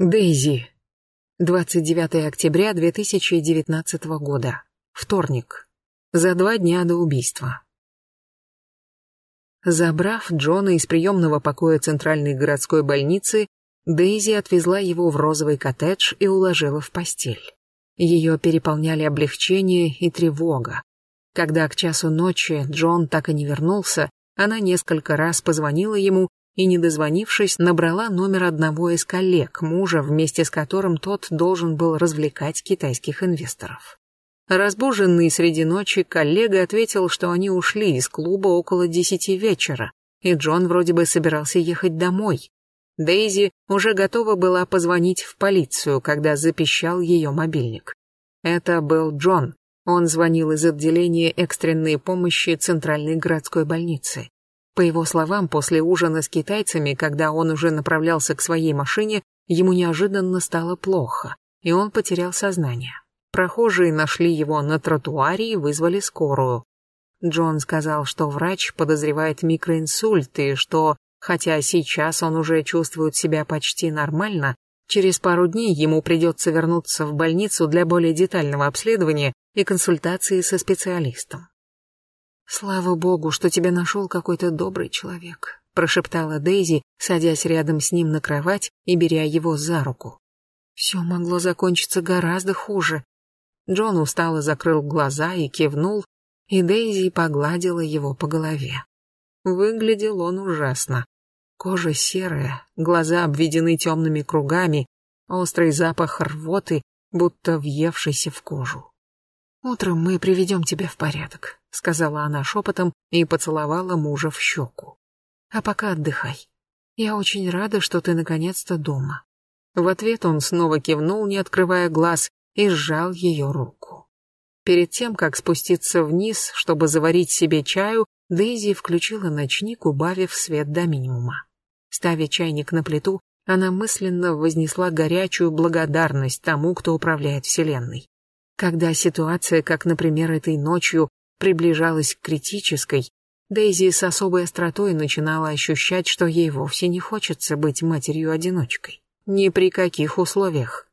Дейзи. 29 октября 2019 года. Вторник. За два дня до убийства. Забрав Джона из приемного покоя Центральной городской больницы, Дейзи отвезла его в розовый коттедж и уложила в постель. Ее переполняли облегчение и тревога. Когда к часу ночи Джон так и не вернулся, она несколько раз позвонила ему и, не дозвонившись, набрала номер одного из коллег мужа, вместе с которым тот должен был развлекать китайских инвесторов. Разбуженный среди ночи, коллега ответил, что они ушли из клуба около десяти вечера, и Джон вроде бы собирался ехать домой. Дейзи уже готова была позвонить в полицию, когда запищал ее мобильник. Это был Джон. Он звонил из отделения экстренной помощи Центральной городской больницы. По его словам, после ужина с китайцами, когда он уже направлялся к своей машине, ему неожиданно стало плохо, и он потерял сознание. Прохожие нашли его на тротуаре и вызвали скорую. Джон сказал, что врач подозревает микроинсульт и что, хотя сейчас он уже чувствует себя почти нормально, через пару дней ему придется вернуться в больницу для более детального обследования и консультации со специалистом. «Слава богу, что тебя нашел какой-то добрый человек», прошептала Дейзи, садясь рядом с ним на кровать и беря его за руку. Все могло закончиться гораздо хуже. Джон устало закрыл глаза и кивнул, и Дейзи погладила его по голове. Выглядел он ужасно. Кожа серая, глаза обведены темными кругами, острый запах рвоты, будто въевшийся в кожу. «Утром мы приведем тебя в порядок», — сказала она шепотом и поцеловала мужа в щеку. «А пока отдыхай. Я очень рада, что ты наконец-то дома». В ответ он снова кивнул, не открывая глаз, и сжал ее руку. Перед тем, как спуститься вниз, чтобы заварить себе чаю, Дейзи включила ночник, убавив свет до минимума. Ставя чайник на плиту, она мысленно вознесла горячую благодарность тому, кто управляет Вселенной. Когда ситуация, как, например, этой ночью, приближалась к критической, Дейзи с особой остротой начинала ощущать, что ей вовсе не хочется быть матерью-одиночкой. Ни при каких условиях.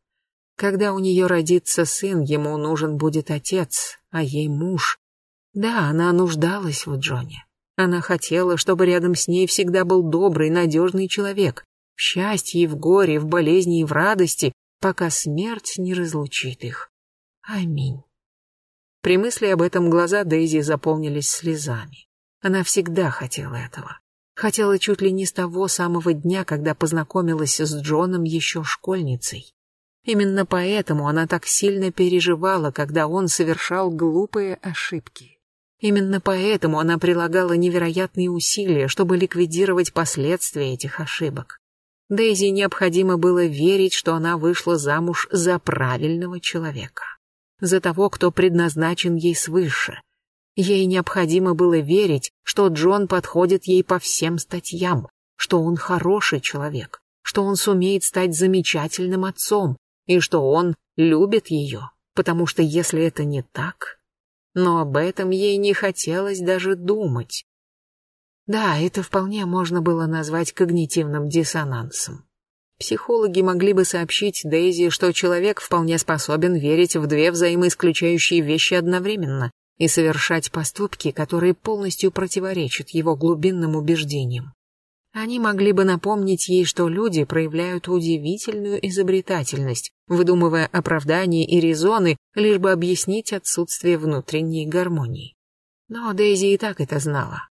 Когда у нее родится сын, ему нужен будет отец, а ей муж. Да, она нуждалась в Джоне. Она хотела, чтобы рядом с ней всегда был добрый, надежный человек. В счастье, в горе, в болезни и в радости, пока смерть не разлучит их. Аминь. При мысли об этом глаза Дейзи заполнились слезами. Она всегда хотела этого. Хотела чуть ли не с того самого дня, когда познакомилась с Джоном еще школьницей. Именно поэтому она так сильно переживала, когда он совершал глупые ошибки. Именно поэтому она прилагала невероятные усилия, чтобы ликвидировать последствия этих ошибок. Дейзи необходимо было верить, что она вышла замуж за правильного человека за того, кто предназначен ей свыше. Ей необходимо было верить, что Джон подходит ей по всем статьям, что он хороший человек, что он сумеет стать замечательным отцом, и что он любит ее, потому что если это не так... Но об этом ей не хотелось даже думать. Да, это вполне можно было назвать когнитивным диссонансом. Психологи могли бы сообщить Дейзи, что человек вполне способен верить в две взаимоисключающие вещи одновременно и совершать поступки, которые полностью противоречат его глубинным убеждениям. Они могли бы напомнить ей, что люди проявляют удивительную изобретательность, выдумывая оправдания и резоны, лишь бы объяснить отсутствие внутренней гармонии. Но Дейзи и так это знала.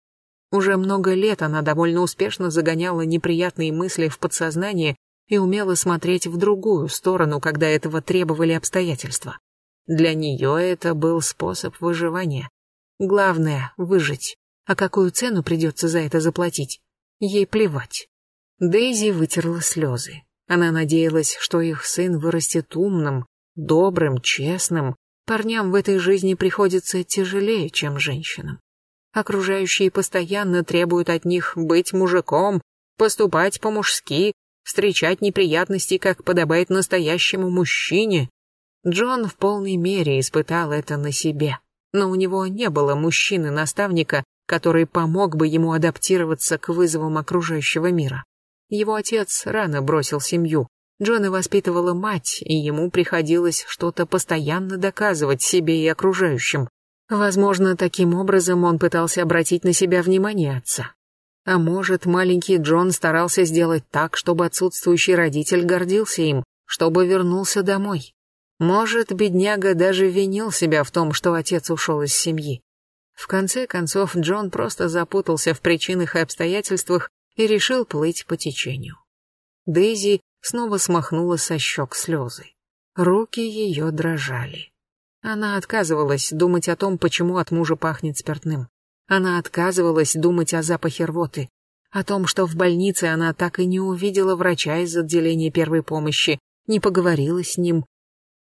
Уже много лет она довольно успешно загоняла неприятные мысли в подсознание и умела смотреть в другую сторону, когда этого требовали обстоятельства. Для нее это был способ выживания. Главное — выжить. А какую цену придется за это заплатить? Ей плевать. Дейзи вытерла слезы. Она надеялась, что их сын вырастет умным, добрым, честным. Парням в этой жизни приходится тяжелее, чем женщинам. Окружающие постоянно требуют от них быть мужиком, поступать по-мужски, встречать неприятности, как подобает настоящему мужчине. Джон в полной мере испытал это на себе, но у него не было мужчины-наставника, который помог бы ему адаптироваться к вызовам окружающего мира. Его отец рано бросил семью, Джона воспитывала мать, и ему приходилось что-то постоянно доказывать себе и окружающим. Возможно, таким образом он пытался обратить на себя внимание отца. А может, маленький Джон старался сделать так, чтобы отсутствующий родитель гордился им, чтобы вернулся домой. Может, бедняга даже винил себя в том, что отец ушел из семьи. В конце концов, Джон просто запутался в причинах и обстоятельствах и решил плыть по течению. Дейзи снова смахнула со щек слезы. Руки ее дрожали. Она отказывалась думать о том, почему от мужа пахнет спиртным. Она отказывалась думать о запахе рвоты, о том, что в больнице она так и не увидела врача из отделения первой помощи, не поговорила с ним.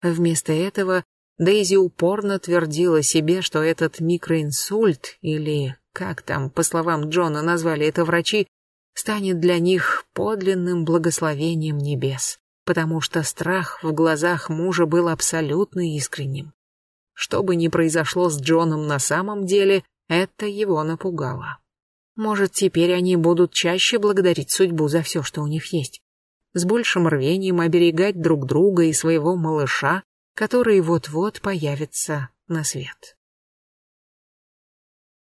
Вместо этого Дейзи упорно твердила себе, что этот микроинсульт, или как там, по словам Джона, назвали это врачи, станет для них подлинным благословением небес, потому что страх в глазах мужа был абсолютно искренним. Что бы ни произошло с Джоном на самом деле, это его напугало. Может, теперь они будут чаще благодарить судьбу за все, что у них есть, с большим рвением оберегать друг друга и своего малыша, который вот-вот появится на свет.